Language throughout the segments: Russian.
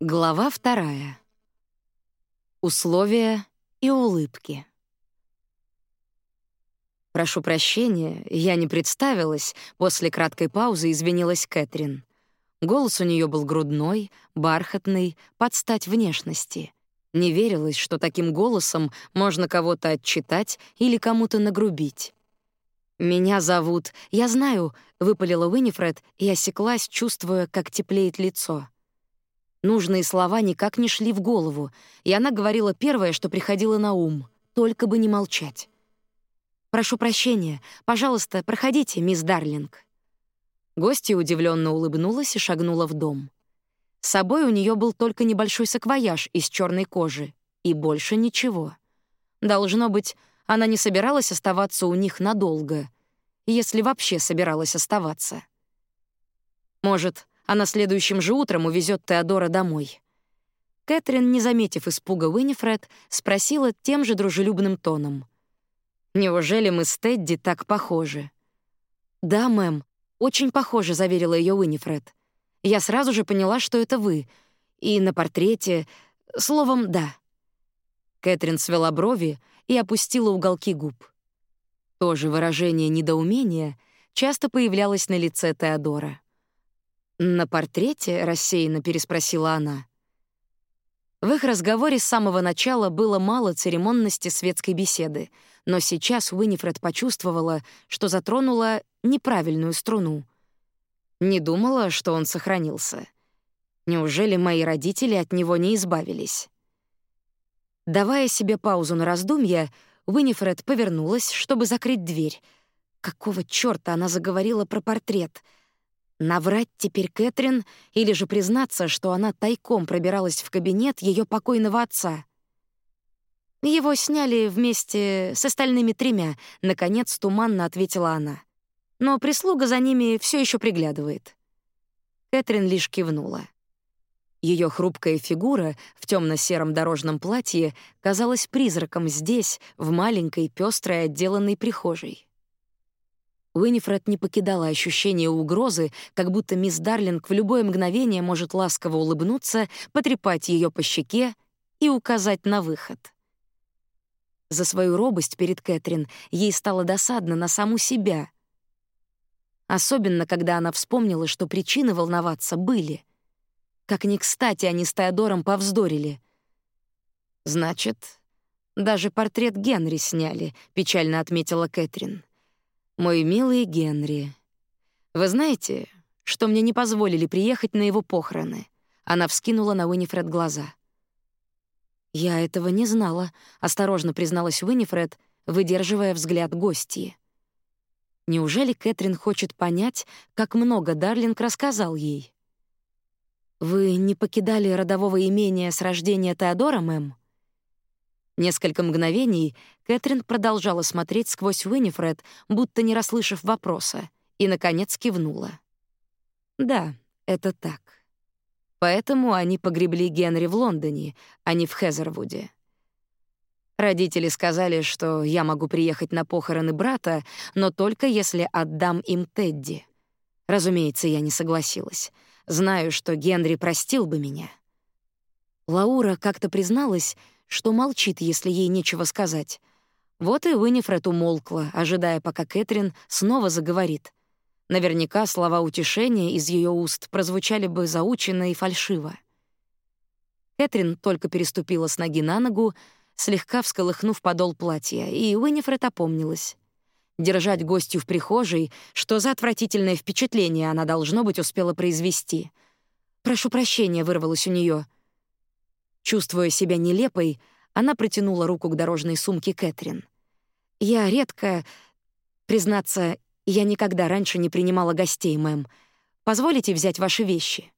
Глава вторая. Условия и улыбки. «Прошу прощения, я не представилась», — после краткой паузы извинилась Кэтрин. Голос у нее был грудной, бархатный, под стать внешности. Не верилось, что таким голосом можно кого-то отчитать или кому-то нагрубить. «Меня зовут...» «Я знаю», — выпалила Уинифред и осеклась, чувствуя, как теплеет лицо. Нужные слова никак не шли в голову, и она говорила первое, что приходило на ум, только бы не молчать. «Прошу прощения. Пожалуйста, проходите, мисс Дарлинг». Гостья удивленно улыбнулась и шагнула в дом. С собой у нее был только небольшой саквояж из черной кожи, и больше ничего. Должно быть, она не собиралась оставаться у них надолго, если вообще собиралась оставаться. Может, а на следующем же утром увезет Теодора домой. Кэтрин, не заметив испуга Уинифред, спросила тем же дружелюбным тоном. «Неужели мы с Тедди так похожи?» «Да, мэм, очень похоже», — заверила ее Уинифред. «Я сразу же поняла, что это вы. И на портрете... Словом, да». Кэтрин свела брови и опустила уголки губ. То же выражение недоумения часто появлялось на лице Теодора. «На портрете?» — рассеянно переспросила она. В их разговоре с самого начала было мало церемонности светской беседы, но сейчас Уинифред почувствовала, что затронула неправильную струну. Не думала, что он сохранился. Неужели мои родители от него не избавились? Давая себе паузу на раздумья, Уинифред повернулась, чтобы закрыть дверь. Какого чёрта она заговорила про портрет — Наврать теперь Кэтрин или же признаться, что она тайком пробиралась в кабинет ее покойного отца. Его сняли вместе с остальными тремя, наконец туманно ответила она. Но прислуга за ними все еще приглядывает. Кэтрин лишь кивнула. Ее хрупкая фигура в темно сером дорожном платье казалась призраком здесь, в маленькой пестрой отделанной прихожей. Уинифред не покидала ощущение угрозы, как будто мисс Дарлинг в любое мгновение может ласково улыбнуться, потрепать ее по щеке и указать на выход. За свою робость перед Кэтрин ей стало досадно на саму себя. Особенно, когда она вспомнила, что причины волноваться были. Как ни кстати они с Теодором повздорили. «Значит, даже портрет Генри сняли», — печально отметила Кэтрин. Мой милый Генри. Вы знаете, что мне не позволили приехать на его похороны? Она вскинула на Уинифред глаза. Я этого не знала, осторожно призналась Уинифред, выдерживая взгляд гостьи. Неужели Кэтрин хочет понять, как много Дарлинг рассказал ей? Вы не покидали родового имения с рождения Теодора, мэм? Несколько мгновений Кэтрин продолжала смотреть сквозь Уинифред, будто не расслышав вопроса, и, наконец, кивнула. «Да, это так. Поэтому они погребли Генри в Лондоне, а не в Хезервуде. Родители сказали, что я могу приехать на похороны брата, но только если отдам им Тедди. Разумеется, я не согласилась. Знаю, что Генри простил бы меня». Лаура как-то призналась, что молчит, если ей нечего сказать. Вот и Уинифред умолкла, ожидая, пока Кэтрин снова заговорит. Наверняка слова утешения из ее уст прозвучали бы заученно и фальшиво. Кэтрин только переступила с ноги на ногу, слегка всколыхнув подол платья, и Уинифред опомнилась. Держать гостью в прихожей, что за отвратительное впечатление она, должно быть, успела произвести. «Прошу прощения», — вырвалось у нее. Чувствуя себя нелепой, она протянула руку к дорожной сумке Кэтрин. «Я редко... Признаться, я никогда раньше не принимала гостей, мэм. Позволите взять ваши вещи?»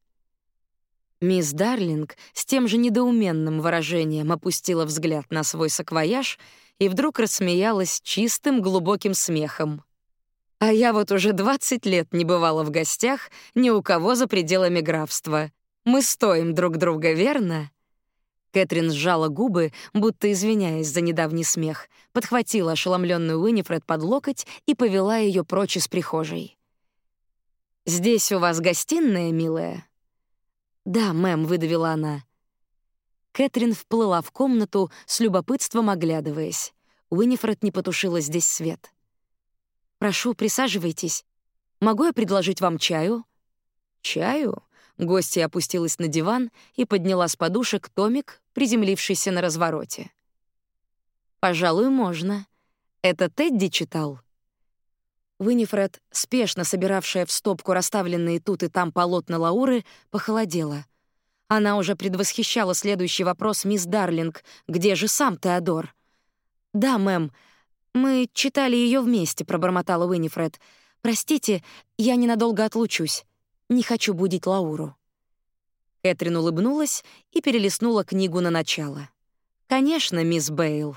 Мисс Дарлинг с тем же недоуменным выражением опустила взгляд на свой саквояж и вдруг рассмеялась чистым глубоким смехом. «А я вот уже 20 лет не бывала в гостях ни у кого за пределами графства. Мы стоим друг друга, верно?» Кэтрин сжала губы, будто извиняясь за недавний смех, подхватила ошеломленную Уинифред под локоть и повела ее прочь из прихожей. «Здесь у вас гостиная, милая?» «Да, мэм», — выдавила она. Кэтрин вплыла в комнату, с любопытством оглядываясь. Уинифред не потушила здесь свет. «Прошу, присаживайтесь. Могу я предложить вам чаю?» «Чаю?» Гостья опустилась на диван и подняла с подушек томик, приземлившийся на развороте. «Пожалуй, можно. Это Тедди читал?» Винифред, спешно собиравшая в стопку расставленные тут и там полотна Лауры, похолодела. Она уже предвосхищала следующий вопрос мисс Дарлинг, где же сам Теодор? «Да, мэм, мы читали ее вместе», — пробормотала Винифред. «Простите, я ненадолго отлучусь. Не хочу будить Лауру». Кэтрин улыбнулась и перелистнула книгу на начало. «Конечно, мисс Бейл».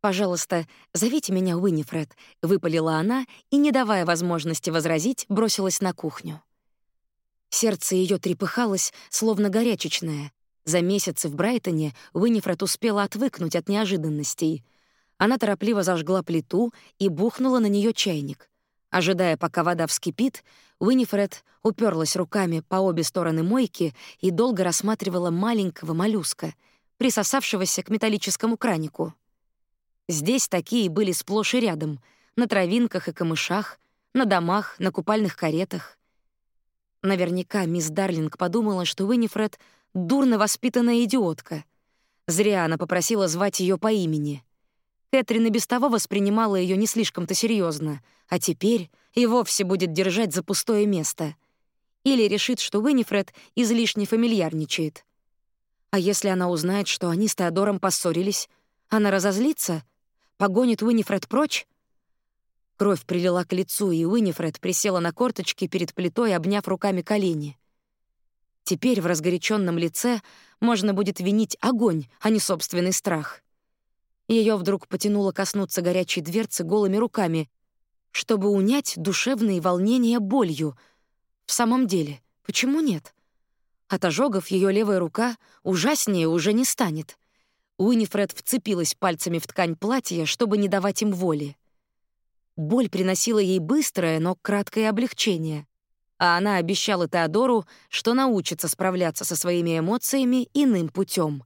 «Пожалуйста, зовите меня Уинифред», — выпалила она и, не давая возможности возразить, бросилась на кухню. Сердце ее трепыхалось, словно горячечное. За месяцы в Брайтоне Уинифред успела отвыкнуть от неожиданностей. Она торопливо зажгла плиту и бухнула на нее чайник. Ожидая, пока вода вскипит, Уинифред уперлась руками по обе стороны мойки и долго рассматривала маленького моллюска, присосавшегося к металлическому кранику. Здесь такие были сплошь и рядом, на травинках и камышах, на домах, на купальных каретах. Наверняка мисс Дарлинг подумала, что Уинифред — дурно воспитанная идиотка. Зря она попросила звать ее по имени. Кэтрин и без того воспринимала ее не слишком-то серьезно, а теперь и вовсе будет держать за пустое место. Или решит, что Уинифред излишне фамильярничает. А если она узнает, что они с Теодором поссорились, она разозлится — Погонит Уинифред прочь? Кровь прилила к лицу, и Уинифред присела на корточки перед плитой, обняв руками колени. Теперь в разгоряченном лице можно будет винить огонь, а не собственный страх. Ее вдруг потянуло коснуться горячей дверцы голыми руками, чтобы унять душевные волнения болью. В самом деле, почему нет? От ожогов ее левая рука ужаснее уже не станет. Уинифред вцепилась пальцами в ткань платья, чтобы не давать им воли. Боль приносила ей быстрое, но краткое облегчение, а она обещала Теодору, что научится справляться со своими эмоциями иным путем.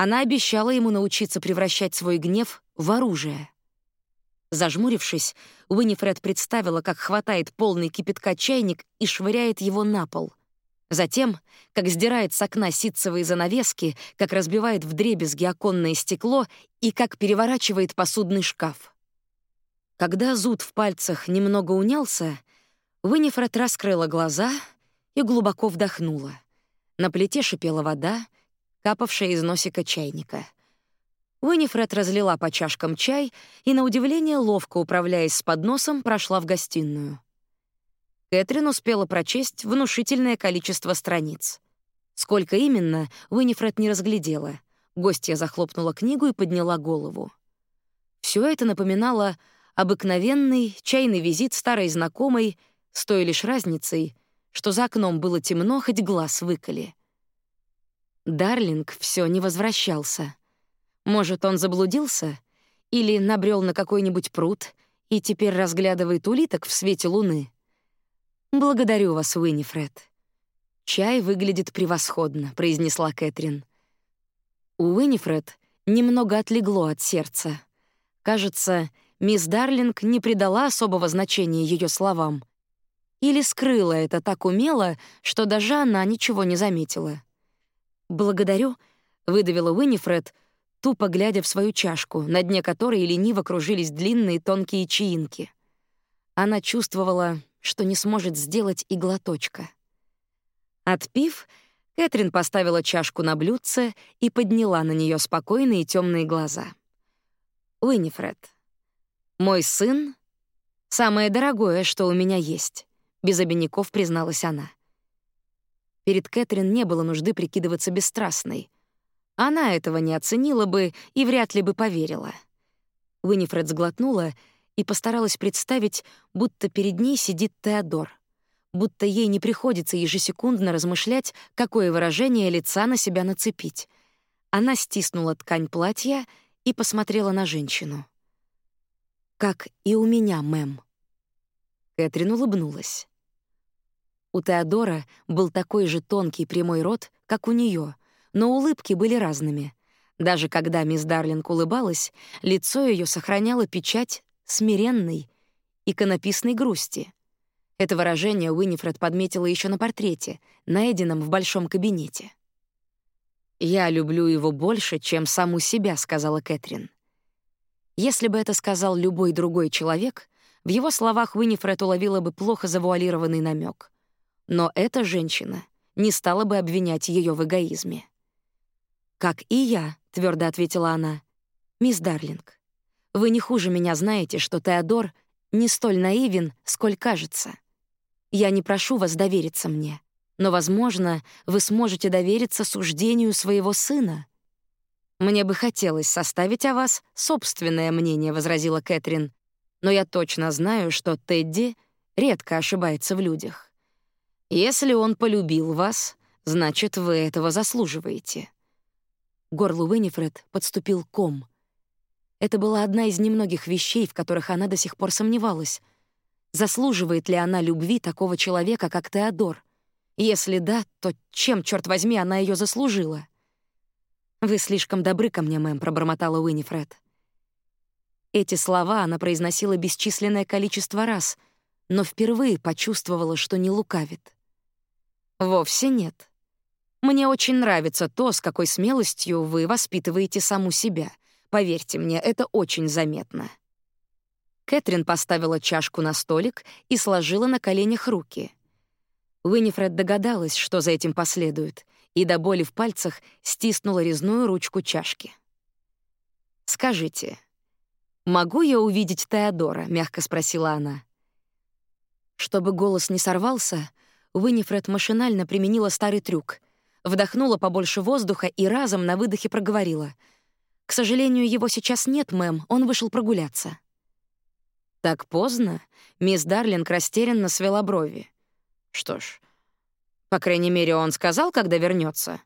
Она обещала ему научиться превращать свой гнев в оружие. Зажмурившись, Уинифред представила, как хватает полный кипятка чайник и швыряет его на пол. Затем, как сдирает с окна ситцевые занавески, как разбивает вдребезги оконное стекло и как переворачивает посудный шкаф. Когда зуд в пальцах немного унялся, Винифред раскрыла глаза и глубоко вдохнула. На плите шипела вода, капавшая из носика чайника. Уинифред разлила по чашкам чай и, на удивление, ловко управляясь с подносом, прошла в гостиную. Кэтрин успела прочесть внушительное количество страниц. Сколько именно, Уинифред не разглядела. Гостья захлопнула книгу и подняла голову. Все это напоминало обыкновенный чайный визит старой знакомой, с той лишь разницей, что за окном было темно, хоть глаз выколи. Дарлинг все не возвращался. Может, он заблудился или набрел на какой-нибудь пруд и теперь разглядывает улиток в свете луны. «Благодарю вас, Уинифред». «Чай выглядит превосходно», — произнесла Кэтрин. У Уинифред немного отлегло от сердца. Кажется, мисс Дарлинг не придала особого значения ее словам. Или скрыла это так умело, что даже она ничего не заметила. «Благодарю», — выдавила Уинифред, тупо глядя в свою чашку, на дне которой лениво кружились длинные тонкие чаинки. Она чувствовала, что не сможет сделать и глоточка. Отпив, Кэтрин поставила чашку на блюдце и подняла на нее спокойные темные глаза. «Уиннифред, мой сын — самое дорогое, что у меня есть», — без обиняков призналась она. Перед Кэтрин не было нужды прикидываться бесстрастной. Она этого не оценила бы и вряд ли бы поверила. Уиннифред сглотнула и постаралась представить, будто перед ней сидит Теодор, будто ей не приходится ежесекундно размышлять, какое выражение лица на себя нацепить. Она стиснула ткань платья и посмотрела на женщину. «Как и у меня, мэм». Кэтрин улыбнулась. У Теодора был такой же тонкий прямой рот, как у нее, но улыбки были разными. Даже когда мисс Дарлинг улыбалась, лицо ее сохраняло печать смиренной, иконописной грусти. Это выражение Уинифред подметила еще на портрете, найденном в большом кабинете. «Я люблю его больше, чем саму себя», — сказала Кэтрин. Если бы это сказал любой другой человек, в его словах Уинифред уловила бы плохо завуалированный намек. Но эта женщина не стала бы обвинять ее в эгоизме. «Как и я», — твердо ответила она. «Мисс Дарлинг, вы не хуже меня знаете, что Теодор не столь наивен, сколь кажется. Я не прошу вас довериться мне, но, возможно, вы сможете довериться суждению своего сына». «Мне бы хотелось составить о вас собственное мнение», — возразила Кэтрин. «Но я точно знаю, что Тедди редко ошибается в людях. Если он полюбил вас, значит, вы этого заслуживаете». Горлу Уинифред подступил ком. Это была одна из немногих вещей, в которых она до сих пор сомневалась. Заслуживает ли она любви такого человека, как Теодор? Если да, то чем, черт возьми, она ее заслужила? «Вы слишком добры ко мне, мэм», — пробормотала Уинифред. Эти слова она произносила бесчисленное количество раз, но впервые почувствовала, что не лукавит. «Вовсе нет. Мне очень нравится то, с какой смелостью вы воспитываете саму себя. Поверьте мне, это очень заметно». Кэтрин поставила чашку на столик и сложила на коленях руки. Уинифред догадалась, что за этим последует — и до боли в пальцах стиснула резную ручку чашки. «Скажите, могу я увидеть Теодора?» — мягко спросила она. Чтобы голос не сорвался, Уинифред машинально применила старый трюк. Вдохнула побольше воздуха и разом на выдохе проговорила. «К сожалению, его сейчас нет, мэм, он вышел прогуляться». «Так поздно?» — мисс Дарлинг растерянно свела брови. «Что ж, по крайней мере, он сказал, когда вернется.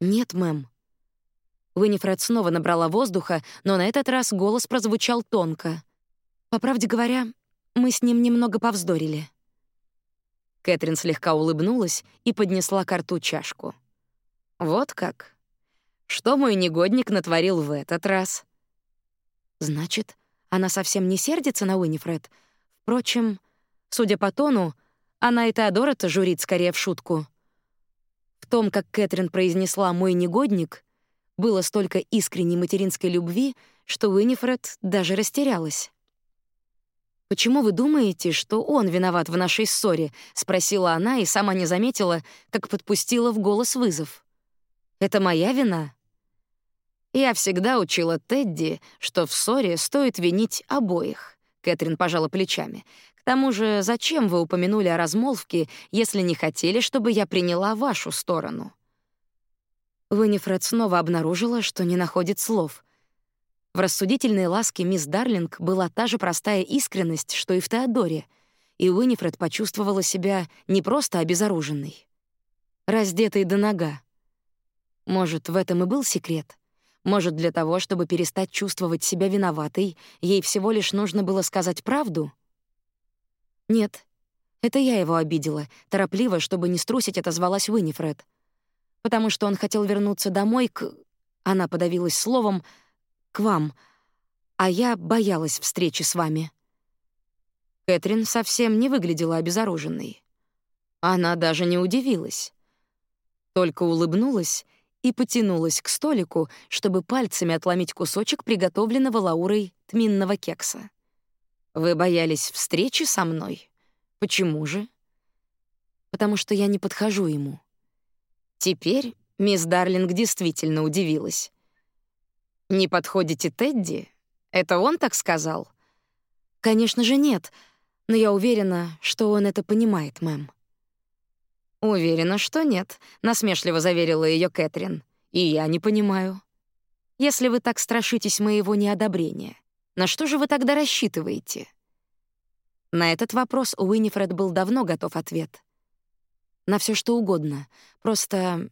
«Нет, мэм». Уинифред снова набрала воздуха, но на этот раз голос прозвучал тонко. «По правде говоря, мы с ним немного повздорили». Кэтрин слегка улыбнулась и поднесла к рту чашку. «Вот как? Что мой негодник натворил в этот раз?» «Значит, она совсем не сердится на Уинифред? Впрочем, судя по тону, она и Теодора-то журит скорее в шутку. В том, как Кэтрин произнесла «мой негодник», было столько искренней материнской любви, что Уинифред даже растерялась. «Почему вы думаете, что он виноват в нашей ссоре?» — спросила она и сама не заметила, как подпустила в голос вызов. «Это моя вина?» «Я всегда учила Тедди, что в ссоре стоит винить обоих», — Кэтрин пожала плечами. К тому же, зачем вы упомянули о размолвке, если не хотели, чтобы я приняла вашу сторону? Винифред снова обнаружила, что не находит слов. В рассудительной ласке мисс Дарлинг была та же простая искренность, что и в Теодоре, и Уинифред почувствовала себя не просто обезоруженной, раздетой до нога. Может, в этом и был секрет? Может, для того, чтобы перестать чувствовать себя виноватой, ей всего лишь нужно было сказать правду? «Нет, это я его обидела», торопливо, чтобы не струсить, отозвалась Уинифред. «Потому что он хотел вернуться домой к...» Она подавилась словом «к вам», а я боялась встречи с вами. Кэтрин совсем не выглядела обезоруженной. Она даже не удивилась. Только улыбнулась и потянулась к столику, чтобы пальцами отломить кусочек приготовленного Лаурой тминного кекса. Вы боялись встречи со мной? Почему же? Потому что я не подхожу ему. Теперь мисс Дарлинг действительно удивилась. Не подходите Тедди? Это он так сказал? Конечно же нет, но я уверена, что он это понимает, мэм. Уверена, что нет, насмешливо заверила ее Кэтрин. И я не понимаю. Если вы так страшитесь моего неодобрения, на что же вы тогда рассчитываете? На этот вопрос Уинифред был давно готов ответ. На все что угодно. Просто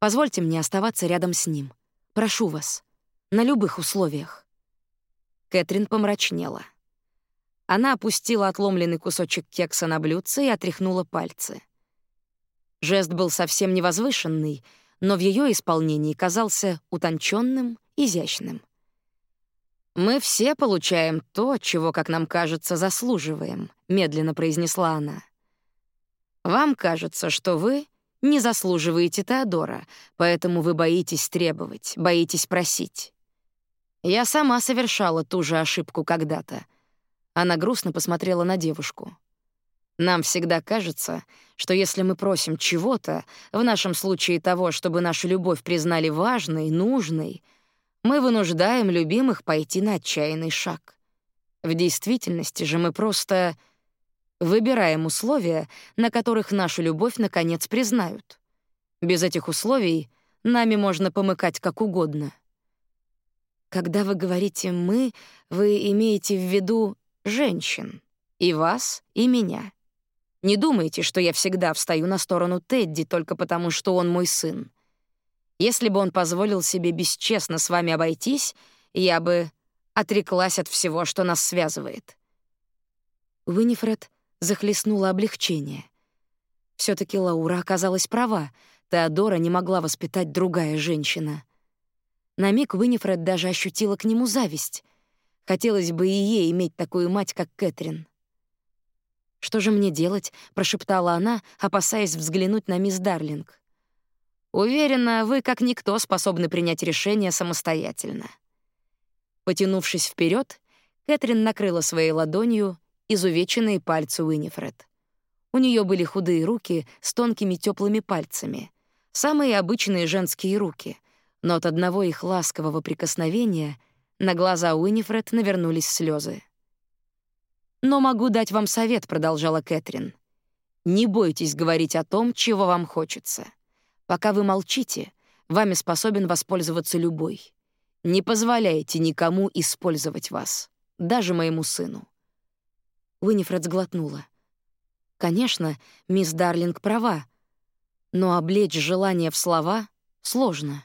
позвольте мне оставаться рядом с ним. Прошу вас. На любых условиях. Кэтрин помрачнела. Она опустила отломленный кусочек кекса на блюдце и отряхнула пальцы. Жест был совсем невозвышенный, но в ее исполнении казался утонченным, изящным. «Мы все получаем то, чего, как нам кажется, заслуживаем», — медленно произнесла она. «Вам кажется, что вы не заслуживаете Теодора, поэтому вы боитесь требовать, боитесь просить. Я сама совершала ту же ошибку когда-то. Она грустно посмотрела на девушку. Нам всегда кажется, что если мы просим чего-то, в нашем случае того, чтобы нашу любовь признали важной, нужной, мы вынуждаем любимых пойти на отчаянный шаг. В действительности же мы просто выбираем условия, на которых нашу любовь наконец признают. Без этих условий нами можно помыкать как угодно. Когда вы говорите «мы», вы имеете в виду женщин. И вас, и меня. Не думайте, что я всегда встаю на сторону Тедди только потому, что он мой сын. Если бы он позволил себе бесчестно с вами обойтись, я бы отреклась от всего, что нас связывает. Уинифред захлестнуло облегчение. все таки Лаура оказалась права. Теодора не могла воспитать другая женщина. На миг Уинифред даже ощутила к нему зависть. Хотелось бы и ей иметь такую мать, как Кэтрин. «Что же мне делать?» — прошептала она, опасаясь взглянуть на мисс Дарлинг. «Уверена, вы, как никто, способны принять решение самостоятельно». Потянувшись вперед, Кэтрин накрыла своей ладонью изувеченные пальцы Уинифред. У нее были худые руки с тонкими теплыми пальцами, самые обычные женские руки — но от одного их ласкового прикосновения на глаза Уинифред навернулись слезы. «Но могу дать вам совет», — продолжала Кэтрин. «Не бойтесь говорить о том, чего вам хочется. Пока вы молчите, вами способен воспользоваться любой. Не позволяйте никому использовать вас, даже моему сыну». Уинифред сглотнула. «Конечно, мисс Дарлинг права, но облечь желание в слова сложно».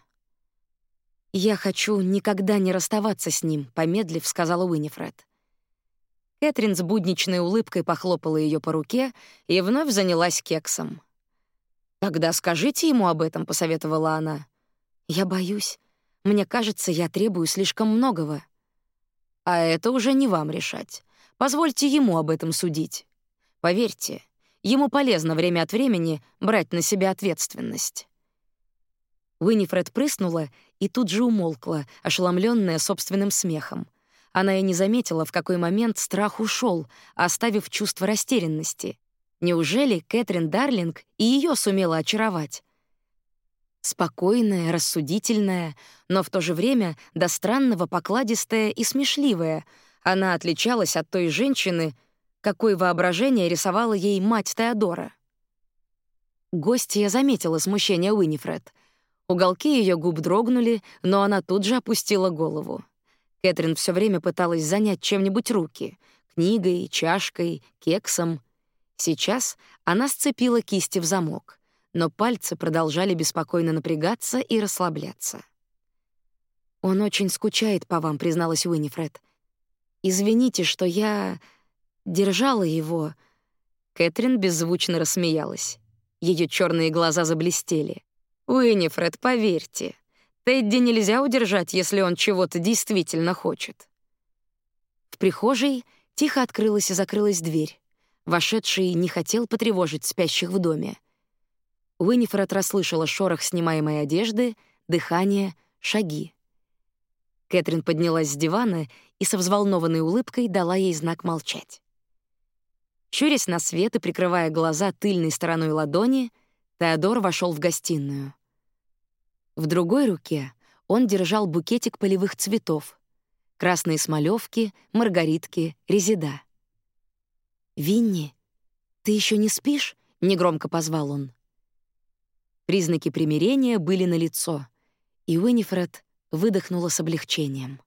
«Я хочу никогда не расставаться с ним», — помедлив сказала Уинифред. Кэтрин с будничной улыбкой похлопала ее по руке и вновь занялась кексом. «Тогда скажите ему об этом», — посоветовала она. «Я боюсь. Мне кажется, я требую слишком многого». «А это уже не вам решать. Позвольте ему об этом судить. Поверьте, ему полезно время от времени брать на себя ответственность». Уинифред прыснула и тут же умолкла, ошеломленная собственным смехом. Она и не заметила, в какой момент страх ушел, оставив чувство растерянности. Неужели Кэтрин Дарлинг и ее сумела очаровать? Спокойная, рассудительная, но в то же время до странного покладистая и смешливая, она отличалась от той женщины, какой воображение рисовала ей мать Теодора. Гостья заметила смущение Уинифред — Уголки ее губ дрогнули, но она тут же опустила голову. Кэтрин все время пыталась занять чем-нибудь руки — книгой, чашкой, кексом. Сейчас она сцепила кисти в замок, но пальцы продолжали беспокойно напрягаться и расслабляться. «Он очень скучает по вам», — призналась Уинифред. «Извините, что я держала его». Кэтрин беззвучно рассмеялась. Ее черные глаза заблестели. Уинифред, поверьте, Тедди нельзя удержать, если он чего-то действительно хочет. В прихожей тихо открылась и закрылась дверь. Вошедший не хотел потревожить спящих в доме. Уинифред расслышала шорох снимаемой одежды, дыхание, шаги. Кэтрин поднялась с дивана и со взволнованной улыбкой дала ей знак молчать. Щурясь на свет и прикрывая глаза тыльной стороной ладони, Теодор вошел в гостиную. В другой руке он держал букетик полевых цветов. Красные смолевки, маргаритки, резида. «Винни, ты еще не спишь?» — негромко позвал он. Признаки примирения были налицо, и Уинифред выдохнула с облегчением.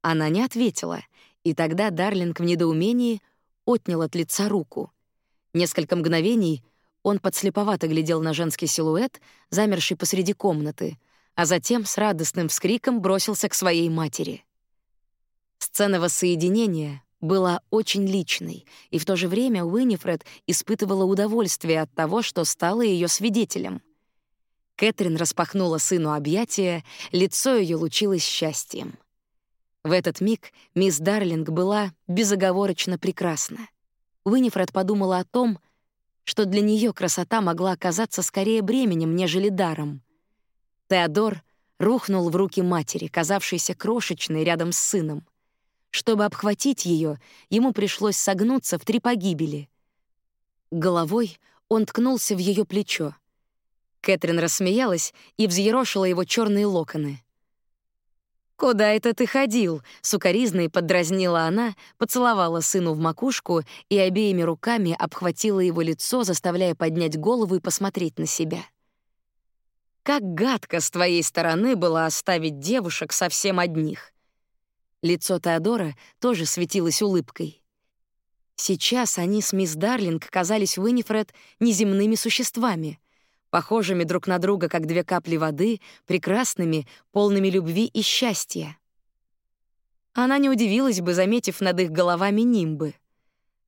Она не ответила, и тогда Дарлинг в недоумении отнял от лица руку. Несколько мгновений он подслеповато глядел на женский силуэт, замерший посреди комнаты, а затем с радостным вскриком бросился к своей матери. Сцена воссоединения была очень личной, и в то же время Уинифред испытывала удовольствие от того, что стала ее свидетелем. Кэтрин распахнула сыну объятия, лицо ее лучилось счастьем. В этот миг мисс Дарлинг была безоговорочно прекрасна. Уинифред подумала о том, что для нее красота могла оказаться скорее бременем, нежели даром. Теодор рухнул в руки матери, казавшейся крошечной рядом с сыном. Чтобы обхватить ее, ему пришлось согнуться в три погибели. Головой он ткнулся в ее плечо. Кэтрин рассмеялась и взъерошила его черные локоны. «Куда это ты ходил?» — сукоризной поддразнила она, поцеловала сыну в макушку и обеими руками обхватила его лицо, заставляя поднять голову и посмотреть на себя. «Как гадко с твоей стороны было оставить девушек совсем одних!» Лицо Теодора тоже светилось улыбкой. Сейчас они с мисс Дарлинг казались Уинифред неземными существами — похожими друг на друга, как две капли воды, прекрасными, полными любви и счастья. Она не удивилась бы, заметив над их головами нимбы.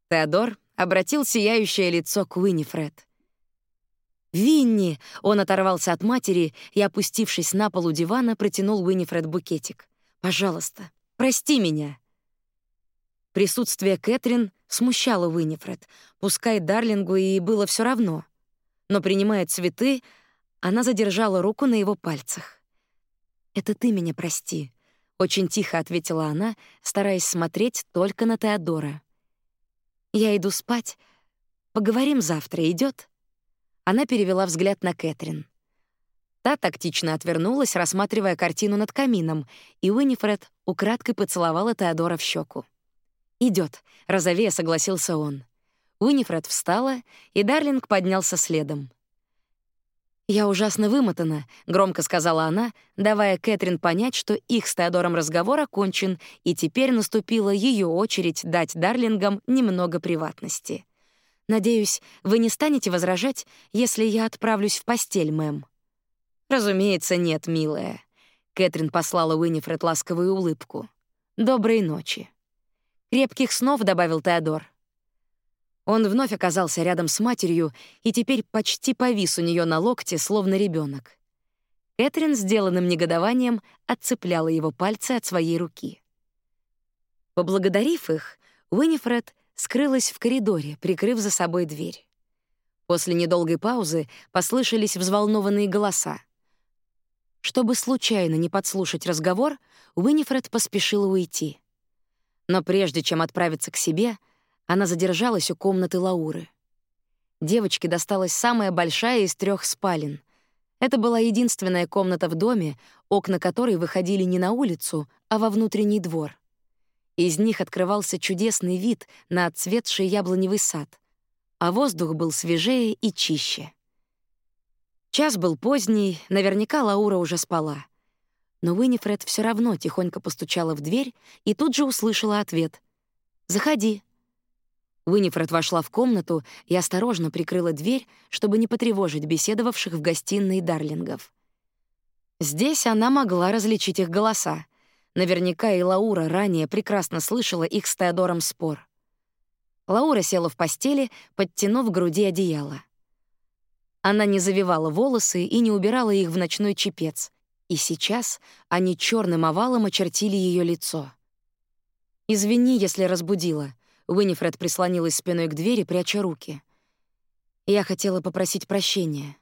Теодор обратил сияющее лицо к Уинифред. «Винни!» — он оторвался от матери и, опустившись на полу дивана, протянул Уинифред букетик. «Пожалуйста, прости меня!» Присутствие Кэтрин смущало Уинифред, пускай Дарлингу и было все равно — но, принимая цветы, она задержала руку на его пальцах. «Это ты меня прости», — очень тихо ответила она, стараясь смотреть только на Теодора. «Я иду спать. Поговорим завтра, идет? Она перевела взгляд на Кэтрин. Та тактично отвернулась, рассматривая картину над камином, и Уинифред украдкой поцеловала Теодора в щеку. Идет, розовея согласился он. Уинифред встала, и Дарлинг поднялся следом. «Я ужасно вымотана», — громко сказала она, давая Кэтрин понять, что их с Теодором разговор окончен, и теперь наступила ее очередь дать Дарлингам немного приватности. «Надеюсь, вы не станете возражать, если я отправлюсь в постель, мэм?» «Разумеется, нет, милая». Кэтрин послала Уинифред ласковую улыбку. «Доброй ночи». «Крепких снов», — добавил Теодор. Он вновь оказался рядом с матерью и теперь почти повис у нее на локте, словно ребенок. Кэтрин, сделанным негодованием, отцепляла его пальцы от своей руки. Поблагодарив их, Уинифред скрылась в коридоре, прикрыв за собой дверь. После недолгой паузы послышались взволнованные голоса. Чтобы случайно не подслушать разговор, Уинифред поспешила уйти. Но прежде чем отправиться к себе — она задержалась у комнаты Лауры. Девочке досталась самая большая из трех спален. Это была единственная комната в доме, окна которой выходили не на улицу, а во внутренний двор. Из них открывался чудесный вид на отцветший яблоневый сад, а воздух был свежее и чище. Час был поздний, наверняка Лаура уже спала. Но Уинифред все равно тихонько постучала в дверь и тут же услышала ответ. «Заходи». Уинифред вошла в комнату и осторожно прикрыла дверь, чтобы не потревожить беседовавших в гостиной дарлингов. Здесь она могла различить их голоса. Наверняка и Лаура ранее прекрасно слышала их с Теодором спор. Лаура села в постели, подтянув к груди одеяло. Она не завивала волосы и не убирала их в ночной чепец, и сейчас они черным овалом очертили ее лицо. «Извини, если разбудила», Уинифред прислонилась спиной к двери, пряча руки. Я хотела попросить прощения.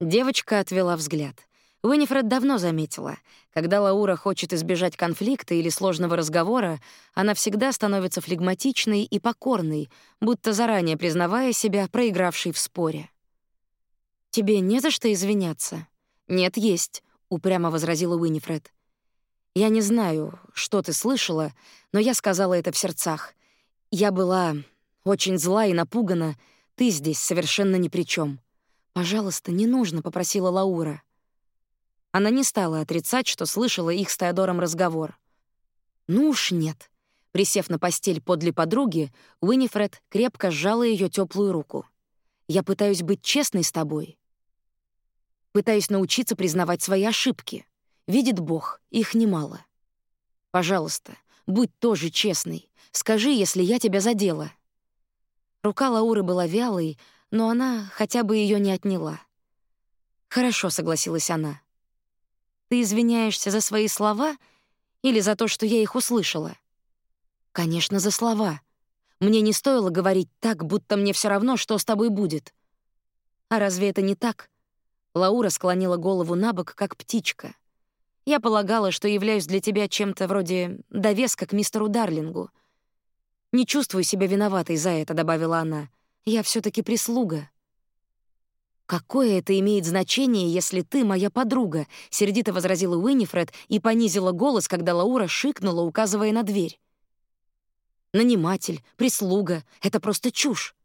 Девочка отвела взгляд. Уинифред давно заметила, когда Лаура хочет избежать конфликта или сложного разговора, она всегда становится флегматичной и покорной, будто заранее признавая себя проигравшей в споре. «Тебе не за что извиняться?» «Нет, есть», — упрямо возразила Уинифред. «Я не знаю, что ты слышала, но я сказала это в сердцах. Я была очень зла и напугана. Ты здесь совершенно ни при чем. Пожалуйста, не нужно, попросила Лаура. Она не стала отрицать, что слышала их с Теодором разговор. Ну уж нет. Присев на постель подле подруги, Уинифред крепко сжала ее теплую руку. Я пытаюсь быть честной с тобой. Пытаюсь научиться признавать свои ошибки. Видит Бог, их немало. Пожалуйста, Будь тоже честной. Скажи, если я тебя задела». Рука Лауры была вялой, но она хотя бы ее не отняла. «Хорошо», — согласилась она. «Ты извиняешься за свои слова или за то, что я их услышала?» «Конечно, за слова. Мне не стоило говорить так, будто мне все равно, что с тобой будет». «А разве это не так?» Лаура склонила голову на бок, как птичка. «Я полагала, что являюсь для тебя чем-то вроде довеска к мистеру Дарлингу. Не чувствую себя виноватой за это», — добавила она. «Я все таки прислуга». «Какое это имеет значение, если ты моя подруга?» — сердито возразила Уиннифред и понизила голос, когда Лаура шикнула, указывая на дверь. «Наниматель, прислуга — это просто чушь.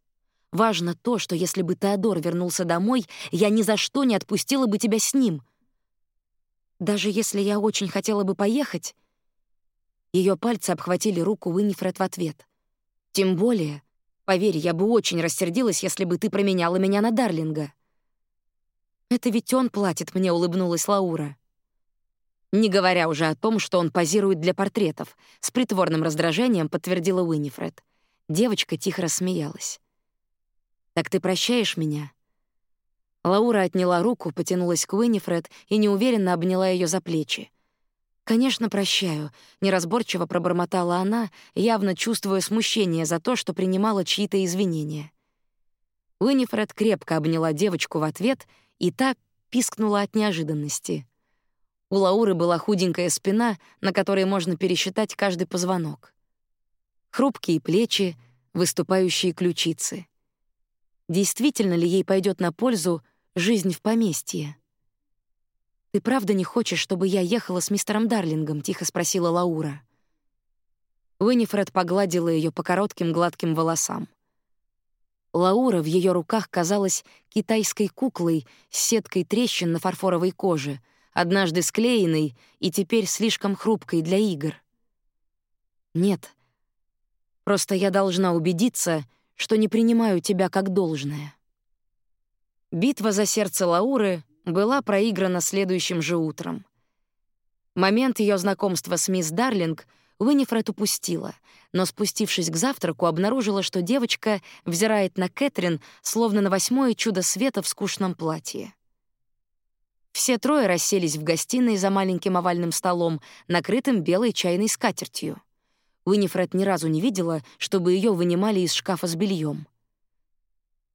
Важно то, что если бы Теодор вернулся домой, я ни за что не отпустила бы тебя с ним. Даже если я очень хотела бы поехать...» Ее пальцы обхватили руку Уиннифред в ответ. Тем более, поверь, я бы очень рассердилась, если бы ты променяла меня на Дарлинга. Это ведь он платит мне, улыбнулась Лаура. Не говоря уже о том, что он позирует для портретов, с притворным раздражением подтвердила Уинифред. Девочка тихо рассмеялась. Так ты прощаешь меня? Лаура отняла руку, потянулась к Уинифред и неуверенно обняла ее за плечи. «Конечно, прощаю», — неразборчиво пробормотала она, явно чувствуя смущение за то, что принимала чьи-то извинения. Уинифред крепко обняла девочку в ответ, и та пискнула от неожиданности. У Лауры была худенькая спина, на которой можно пересчитать каждый позвонок. Хрупкие плечи, выступающие ключицы. Действительно ли ей пойдет на пользу жизнь в поместье? «Ты правда не хочешь, чтобы я ехала с мистером Дарлингом?» — тихо спросила Лаура. Уинифред погладила ее по коротким гладким волосам. Лаура в ее руках казалась китайской куклой с сеткой трещин на фарфоровой коже, однажды склеенной и теперь слишком хрупкой для игр. «Нет, просто я должна убедиться, что не принимаю тебя как должное». Битва за сердце Лауры была проиграна следующим же утром. Момент ее знакомства с мисс Дарлинг Уинифред упустила, но, спустившись к завтраку, обнаружила, что девочка взирает на Кэтрин, словно на восьмое чудо света в скучном платье. Все трое расселись в гостиной за маленьким овальным столом, накрытым белой чайной скатертью. Уинифред ни разу не видела, чтобы ее вынимали из шкафа с бельем.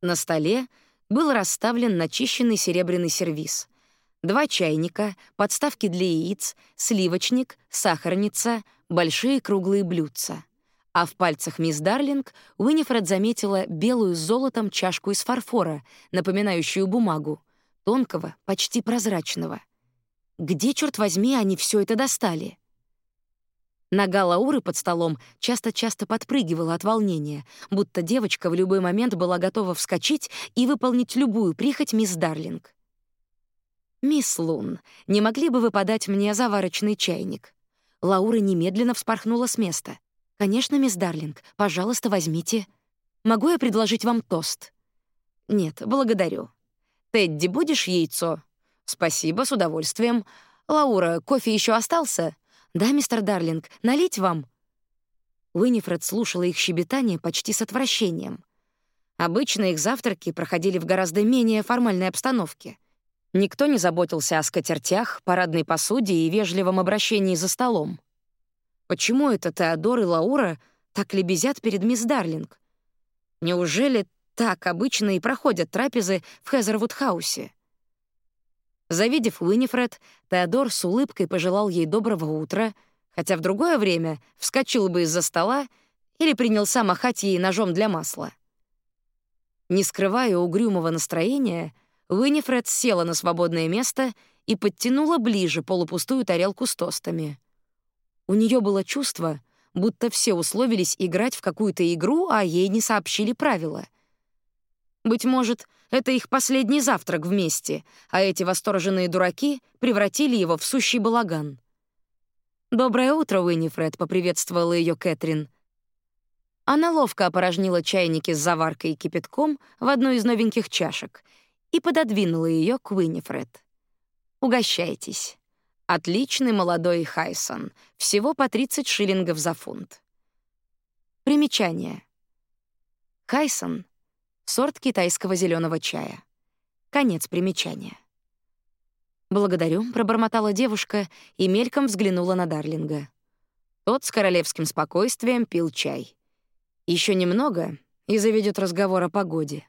На столе был расставлен начищенный серебряный сервиз. Два чайника, подставки для яиц, сливочник, сахарница, большие круглые блюдца. А в пальцах мисс Дарлинг Уинифред заметила белую с золотом чашку из фарфора, напоминающую бумагу, тонкого, почти прозрачного. Где, черт возьми, они все это достали? Нога Лауры под столом часто-часто подпрыгивала от волнения, будто девочка в любой момент была готова вскочить и выполнить любую прихоть мисс Дарлинг. «Мисс Лун, не могли бы вы подать мне заварочный чайник?» Лаура немедленно вспорхнула с места. «Конечно, мисс Дарлинг, пожалуйста, возьмите. Могу я предложить вам тост?» «Нет, благодарю. Тедди, будешь яйцо?» «Спасибо, с удовольствием. Лаура, кофе еще остался?» «Да, мистер Дарлинг, налить вам?» Уинифред слушала их щебетание почти с отвращением. Обычно их завтраки проходили в гораздо менее формальной обстановке. Никто не заботился о скатертях, парадной посуде и вежливом обращении за столом. Почему это Теодор и Лаура так лебезят перед мисс Дарлинг? Неужели так обычно и проходят трапезы в Хезервуд-хаусе? Завидев Уинифред, Теодор с улыбкой пожелал ей доброго утра, хотя в другое время вскочил бы из-за стола или принялся махать ей ножом для масла. Не скрывая угрюмого настроения, Уинифред села на свободное место и подтянула ближе полупустую тарелку с тостами. У нее было чувство, будто все условились играть в какую-то игру, а ей не сообщили правила. Быть может, это их последний завтрак вместе, а эти восторженные дураки превратили его в сущий балаган. «Доброе утро, Уиннифред», — поприветствовала ее Кэтрин. Она ловко опорожнила чайники с заваркой и кипятком в одну из новеньких чашек и пододвинула ее к Уиннифред. «Угощайтесь». Отличный молодой Хайсон. Всего по 30 шиллингов за фунт. Примечание. Хайсон — сорт китайского зеленого чая. Конец примечания. «Благодарю», — пробормотала девушка и мельком взглянула на Дарлинга. Тот с королевским спокойствием пил чай. Еще немного и заведет разговор о погоде.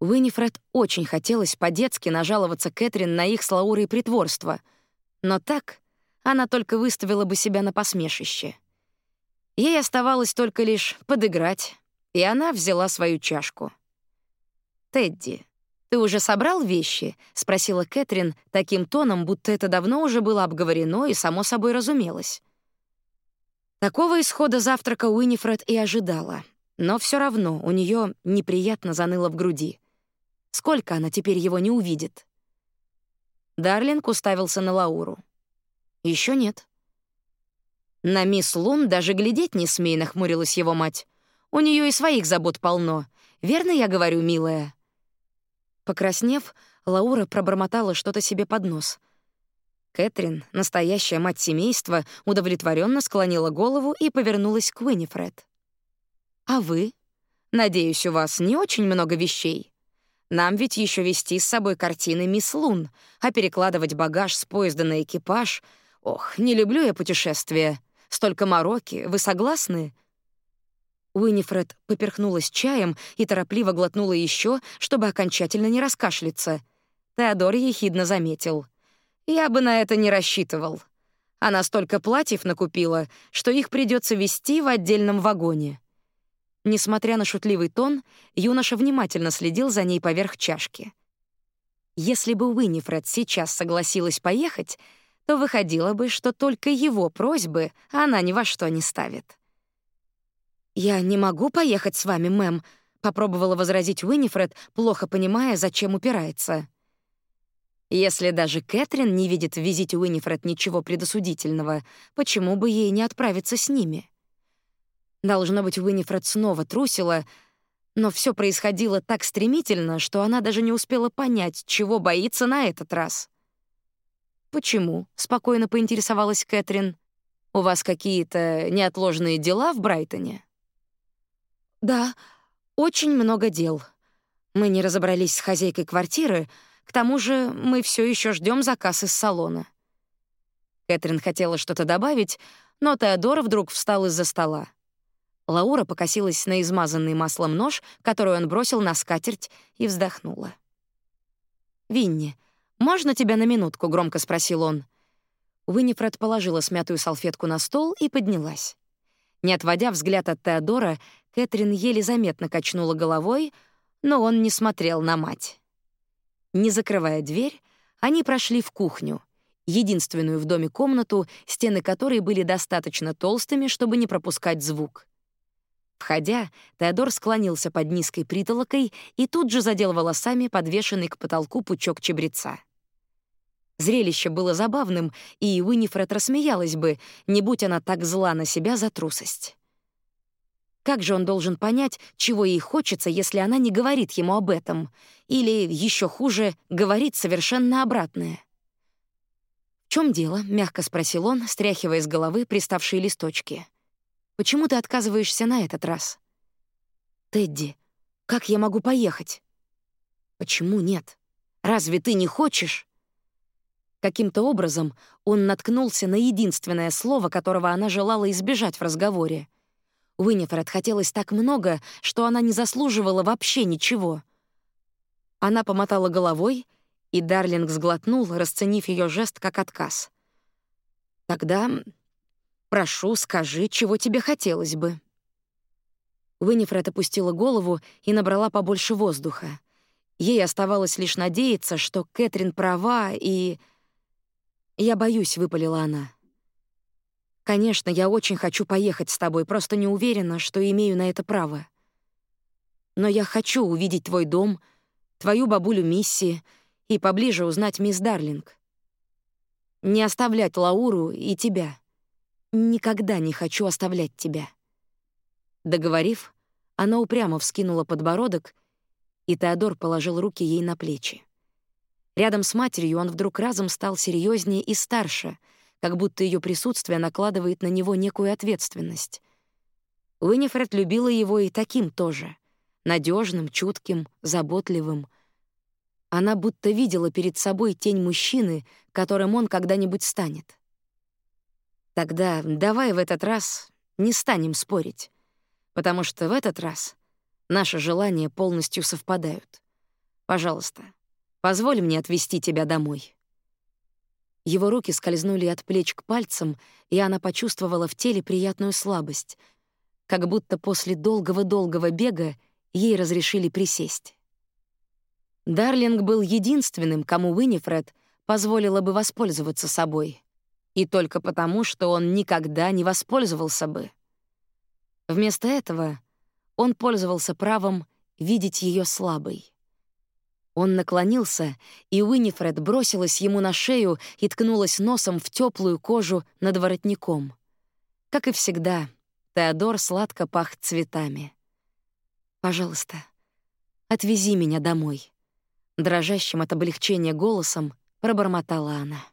Уинифред очень хотелось по-детски нажаловаться Кэтрин на их с Лаурой притворство, но так она только выставила бы себя на посмешище. Ей оставалось только лишь подыграть, и она взяла свою чашку. «Тедди, ты уже собрал вещи?» — спросила Кэтрин таким тоном, будто это давно уже было обговорено и само собой разумелось. Такого исхода завтрака Уинифред и ожидала, но все равно у нее неприятно заныло в груди. Сколько она теперь его не увидит? Дарлинг уставился на Лауру. Еще нет. На мисс Лун даже глядеть не смей, нахмурилась его мать. У нее и своих забот полно. Верно я говорю, милая? Покраснев, Лаура пробормотала что-то себе под нос — Кэтрин, настоящая мать семейства, удовлетворенно склонила голову и повернулась к Уинифред. «А вы? Надеюсь, у вас не очень много вещей. Нам ведь еще вести с собой картины мисс Лун, а перекладывать багаж с поезда на экипаж... Ох, не люблю я путешествия. Столько мороки, вы согласны?» Уинифред поперхнулась чаем и торопливо глотнула еще, чтобы окончательно не раскашляться. Теодор ехидно заметил — я бы на это не рассчитывал. Она столько платьев накупила, что их придется везти в отдельном вагоне. Несмотря на шутливый тон, юноша внимательно следил за ней поверх чашки. Если бы Уинифред сейчас согласилась поехать, то выходило бы, что только его просьбы она ни во что не ставит. «Я не могу поехать с вами, мэм», — попробовала возразить Уинифред, плохо понимая, зачем упирается. Если даже Кэтрин не видит в визите Уинифред ничего предосудительного, почему бы ей не отправиться с ними? Должно быть, Уинифред снова трусила, но все происходило так стремительно, что она даже не успела понять, чего боится на этот раз. «Почему?» — спокойно поинтересовалась Кэтрин. «У вас какие-то неотложные дела в Брайтоне?» «Да, очень много дел. Мы не разобрались с хозяйкой квартиры, к тому же мы все еще ждем заказ из салона». Кэтрин хотела что-то добавить, но Теодор вдруг встал из-за стола. Лаура покосилась на измазанный маслом нож, который он бросил на скатерть, и вздохнула. «Винни, можно тебя на минутку?» — громко спросил он. Уиннифред положила смятую салфетку на стол и поднялась. Не отводя взгляд от Теодора, Кэтрин еле заметно качнула головой, но он не смотрел на мать. Не закрывая дверь, они прошли в кухню, единственную в доме комнату, стены которой были достаточно толстыми, чтобы не пропускать звук. Входя, Теодор склонился под низкой притолокой и тут же задел волосами подвешенный к потолку пучок чебреца. Зрелище было забавным, и Уинифред рассмеялась бы, не будь она так зла на себя за трусость. Как же он должен понять, чего ей хочется, если она не говорит ему об этом? Или, еще хуже, говорит совершенно обратное? «В чем дело?» — мягко спросил он, стряхивая с головы приставшие листочки. «Почему ты отказываешься на этот раз?» «Тедди, как я могу поехать?» «Почему нет? Разве ты не хочешь?» Каким-то образом он наткнулся на единственное слово, которого она желала избежать в разговоре — Уиннифред хотелось так много, что она не заслуживала вообще ничего. Она помотала головой, и Дарлинг сглотнул, расценив ее жест как отказ. «Тогда, прошу, скажи, чего тебе хотелось бы». Уиннифред опустила голову и набрала побольше воздуха. Ей оставалось лишь надеяться, что Кэтрин права, и... «Я боюсь», — выпалила она. Конечно, я очень хочу поехать с тобой, просто не уверена, что имею на это право. Но я хочу увидеть твой дом, твою бабулю Мисси и поближе узнать мисс Дарлинг. Не оставлять Лауру и тебя. Никогда не хочу оставлять тебя. Договорив, она упрямо вскинула подбородок, и Теодор положил руки ей на плечи. Рядом с матерью он вдруг разом стал серьезнее и старше, как будто ее присутствие накладывает на него некую ответственность. Уинифред любила его и таким тоже — надежным, чутким, заботливым. Она будто видела перед собой тень мужчины, которым он когда-нибудь станет. Тогда давай в этот раз не станем спорить, потому что в этот раз наши желания полностью совпадают. Пожалуйста, позволь мне отвезти тебя домой». Его руки скользнули от плеч к пальцам, и она почувствовала в теле приятную слабость, как будто после долгого-долгого бега ей разрешили присесть. Дарлинг был единственным, кому Уинифред позволила бы воспользоваться собой, и только потому, что он никогда не воспользовался бы. Вместо этого он пользовался правом видеть ее слабой. Он наклонился, и Уинифред бросилась ему на шею и ткнулась носом в теплую кожу над воротником. Как и всегда, Теодор сладко пах цветами. «Пожалуйста, отвези меня домой», — дрожащим от облегчения голосом пробормотала она.